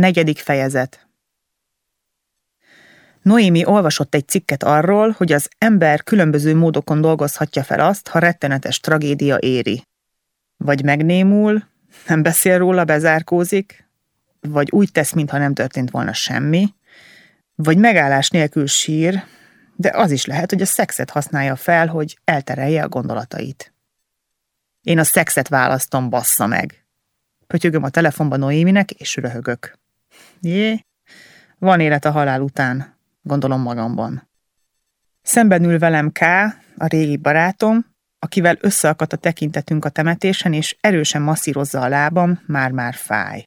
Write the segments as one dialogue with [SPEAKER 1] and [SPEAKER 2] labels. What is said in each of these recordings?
[SPEAKER 1] Negyedik fejezet Noémi olvasott egy cikket arról, hogy az ember különböző módokon dolgozhatja fel azt, ha rettenetes tragédia éri. Vagy megnémul, nem beszél róla, bezárkózik, vagy úgy tesz, mintha nem történt volna semmi, vagy megállás nélkül sír, de az is lehet, hogy a szexet használja fel, hogy elterelje a gondolatait. Én a szexet választom, bassza meg. Pötyögöm a telefonba Noéminek, és röhögök. Jé, van élet a halál után, gondolom magamban. Szemben ül velem K, a régi barátom, akivel összeakadt a tekintetünk a temetésen, és erősen masszírozza a lábam, már-már fáj.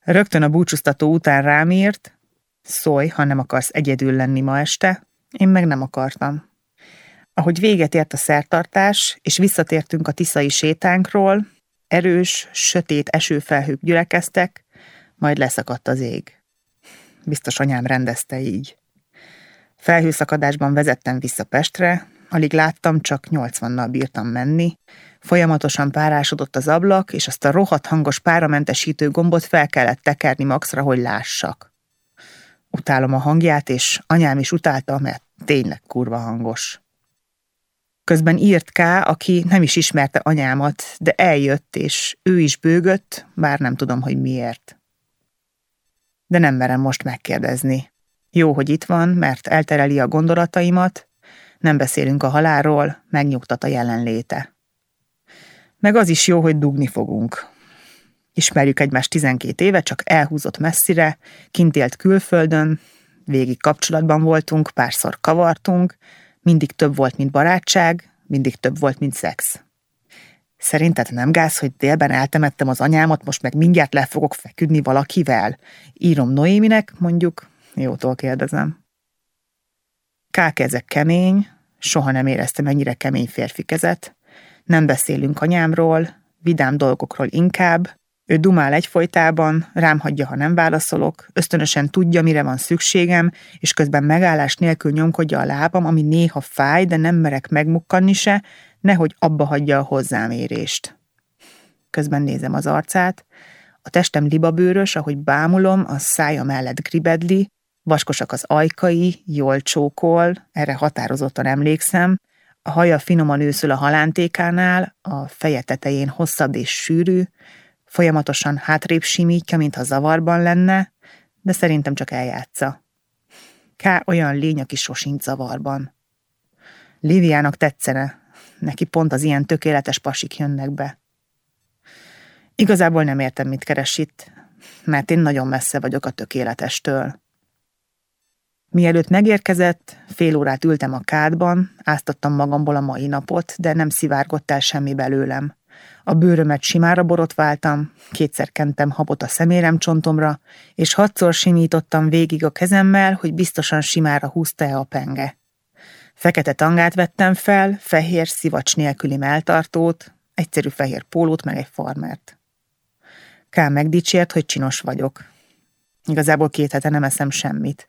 [SPEAKER 1] Rögtön a búcsúztató után rám írt, szólj, ha nem akarsz egyedül lenni ma este, én meg nem akartam. Ahogy véget ért a szertartás, és visszatértünk a tiszai sétánkról, erős, sötét esőfelhők gyülekeztek, majd leszakadt az ég. Biztos anyám rendezte így. Felhőszakadásban vezettem vissza Pestre, alig láttam, csak 80-nal bírtam menni. Folyamatosan párásodott az ablak, és azt a rohadt hangos páramentesítő gombot fel kellett tekerni maxra, hogy lássak. Utálom a hangját, és anyám is utálta, mert tényleg kurva hangos. Közben írt K, aki nem is ismerte anyámat, de eljött, és ő is bőgött, bár nem tudom, hogy miért. De nem merem most megkérdezni. Jó, hogy itt van, mert eltereli a gondolataimat, nem beszélünk a halálról, megnyugtat a jelenléte. Meg az is jó, hogy dugni fogunk. Ismerjük egymást 12 éve, csak elhúzott messzire, kint élt külföldön, végig kapcsolatban voltunk, párszor kavartunk, mindig több volt, mint barátság, mindig több volt, mint szex. Szerinted nem gáz, hogy délben eltemettem az anyámat, most meg mindjárt le fogok feküdni valakivel? Írom Noéminek, mondjuk, jótól kérdezem. Kákezek kemény, soha nem éreztem ennyire kemény férfi kezet. Nem beszélünk anyámról, vidám dolgokról inkább, ő dumál egyfolytában, rám hagyja, ha nem válaszolok, ösztönösen tudja, mire van szükségem, és közben megállás nélkül nyomkodja a lábam, ami néha fáj, de nem merek megmukkanni se, nehogy abba hagyja a hozzámérést. Közben nézem az arcát, a testem libabőrös, ahogy bámulom, a szája mellett gribedli, vaskosak az ajkai, jól csókol, erre határozottan emlékszem, a haja finoman őszül a halántékánál, a feje tetején hosszabb és sűrű, Folyamatosan hátrébb simítja, mintha zavarban lenne, de szerintem csak eljátsza. K. olyan lény, aki sosincs zavarban. Liviának tetszene, neki pont az ilyen tökéletes pasik jönnek be. Igazából nem értem, mit keres itt, mert én nagyon messze vagyok a tökéletestől. Mielőtt megérkezett, fél órát ültem a kádban, áztattam magamból a mai napot, de nem szivárgott el semmi belőlem. A bőrömet simára borotváltam, kétszer kentem habot a szemérem csontomra, és hatszor simítottam végig a kezemmel, hogy biztosan simára húzta-e a penge. Fekete tangát vettem fel, fehér szivacs nélküli melltartót, egyszerű fehér pólót, meg egy farmert. Kám megdicsért, hogy csinos vagyok. Igazából két hete nem eszem semmit.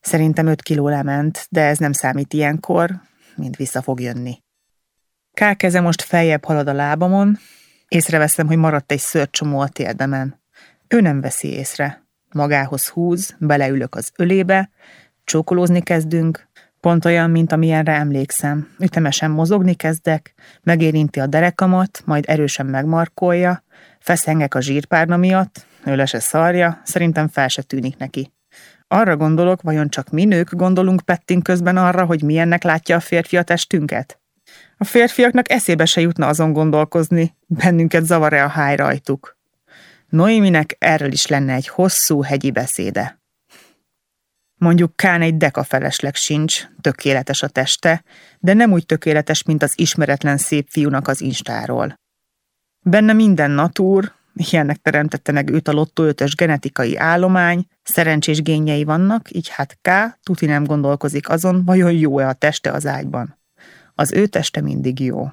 [SPEAKER 1] Szerintem öt kiló lement, de ez nem számít ilyenkor, mint vissza fog jönni. K keze most feljebb halad a lábamon, észreveszem, hogy maradt egy szörcsomó a térdemen. Ő nem veszi észre. Magához húz, beleülök az ölébe, csókolózni kezdünk, pont olyan, mint amilyenre emlékszem. Ütemesen mozogni kezdek, megérinti a derekamat, majd erősen megmarkolja, feszengek a zsírpárna miatt, ő le se szarja, szerintem fel se tűnik neki. Arra gondolok, vajon csak mi nők gondolunk Pettin közben arra, hogy milyennek látja a férfi a testünket? A férfiaknak eszébe se jutna azon gondolkozni, bennünket zavar-e a háj rajtuk. Noéminek erről is lenne egy hosszú hegyi beszéde. Mondjuk Kán egy deka felesleg sincs, tökéletes a teste, de nem úgy tökéletes, mint az ismeretlen szép fiúnak az instáról. Benne minden natúr, ilyennek teremtette meg őt a lottó ötös genetikai állomány, szerencsés génjei vannak, így hát K. tuti nem gondolkozik azon, vajon jó-e a teste az ágyban. Az ő teste mindig jó.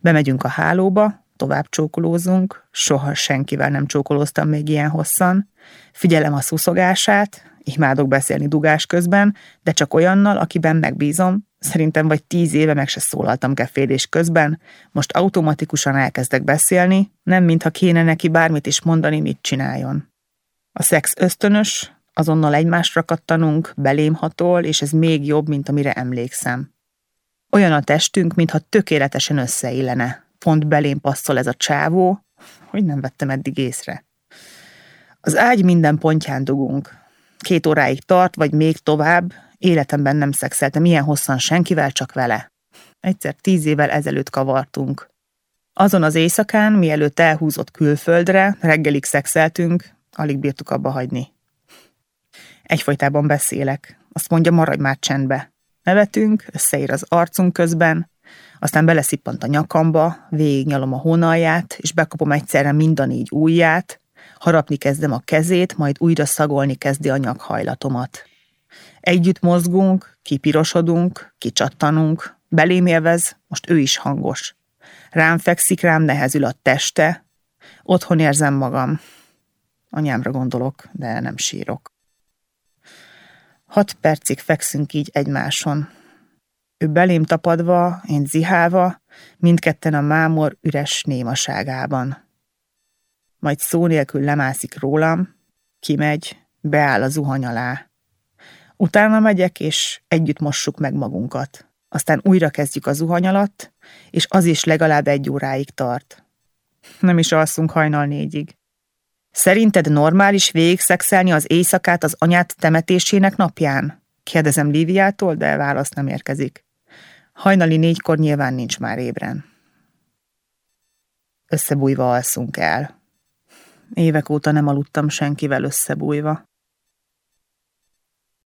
[SPEAKER 1] Bemegyünk a hálóba, tovább csókolózunk, soha senkivel nem csókolóztam még ilyen hosszan. Figyelem a szuszogását, imádok beszélni dugás közben, de csak olyannal, akiben megbízom, szerintem vagy tíz éve meg se szólaltam kefélés közben, most automatikusan elkezdek beszélni, nem mintha kéne neki bármit is mondani, mit csináljon. A szex ösztönös, azonnal egymásra kattanunk, belém hatol, és ez még jobb, mint amire emlékszem. Olyan a testünk, mintha tökéletesen összeillene. Pont belém passzol ez a csávó, hogy nem vettem eddig észre. Az ágy minden pontján dugunk. Két óráig tart, vagy még tovább, életemben nem szexeltem ilyen hosszan senkivel, csak vele. Egyszer tíz évvel ezelőtt kavartunk. Azon az éjszakán, mielőtt elhúzott külföldre, reggelig szexeltünk, alig bírtuk abba hagyni. Egyfolytában beszélek. Azt mondja, maradj már csendbe. Nevetünk, összeír az arcunk közben, aztán beleszippant a nyakamba, végignyalom a hónalját, és bekapom egyszerre mind a négy ujját, harapni kezdem a kezét, majd újra szagolni kezdi a nyakhajlatomat. Együtt mozgunk, kipirosodunk, kicsattanunk, belém élvez, most ő is hangos. Rám fekszik, rám nehezül a teste, otthon érzem magam. Anyámra gondolok, de nem sírok. Hat percig fekszünk így egymáson. Ő belém tapadva, én zihálva, mindketten a mámor üres némaságában. Majd szó nélkül lemászik rólam, kimegy, beáll a zuhany alá. Utána megyek, és együtt mossuk meg magunkat. Aztán újra kezdjük a zuhany alatt, és az is legalább egy óráig tart. Nem is alszunk hajnal négyig. Szerinted normális végigszexelni az éjszakát az anyát temetésének napján? Kérdezem Líviától, de válasz nem érkezik. Hajnali négykor nyilván nincs már ébren. Összebújva alszunk el. Évek óta nem aludtam senkivel összebújva.